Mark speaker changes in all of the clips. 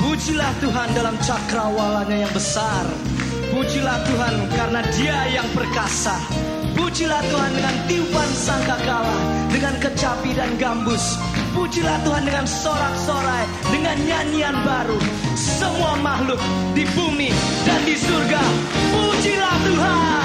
Speaker 1: Pujilah Tuhan dalam cakrawalanya yang besar. Pujilah Tuhan karena dia yang perkasa. Pujilah Tuhan dengan tiupan sangkakala Dengan kecapi dan gambus. Pujilah Tuhan dengan sorak-sorai Dengan nyanyian baru. Semua makhluk di bumi dan di surga Pujilah Tuhan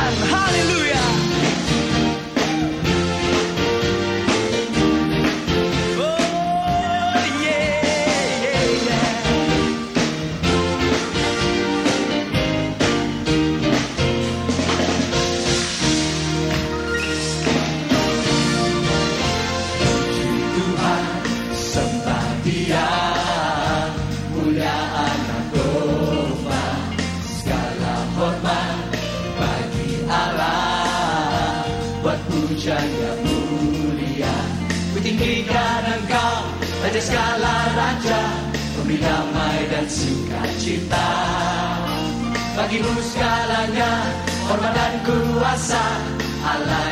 Speaker 2: hormat bagi Allah. Buat pujian yang mulia. Kutinggikan engkau raja segala raja. Pemberi damai dan sukacita. Bagimu segalanya hormat dan kuasa. Allah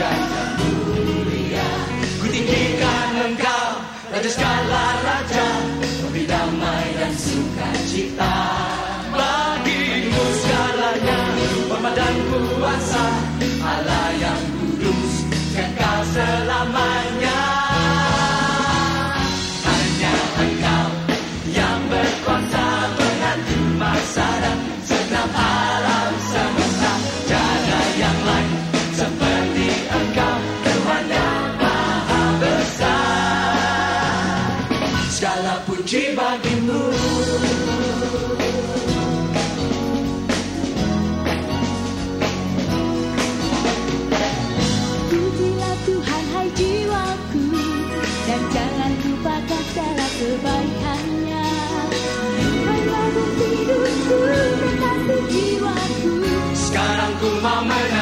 Speaker 2: Yang mulia Ku engkau Raja segala raja Memberi damai dan sukacita Bagimu segalanya Hormat dan kuasa Allah yang kudus Kekal selamanya Hanya engkau yang berkuasa mengatur masa Puji bagimu.
Speaker 3: Pujilah Tuhan hai jiwaku Dan jangan lupakan segala kebaikannya. Hanya hidupku kekasih jiwaku.
Speaker 2: Sekarang ku mau menaikkan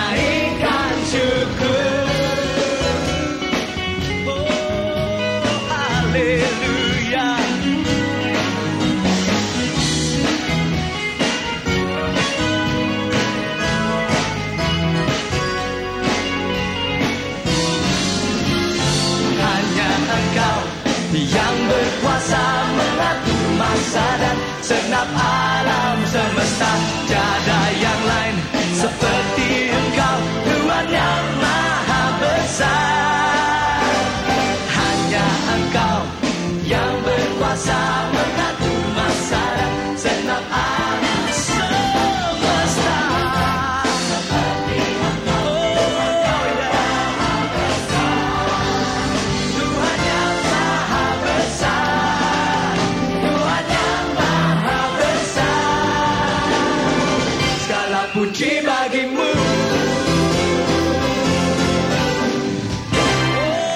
Speaker 2: dan senap alam semesta. Tiada yang lain seperti Apogee.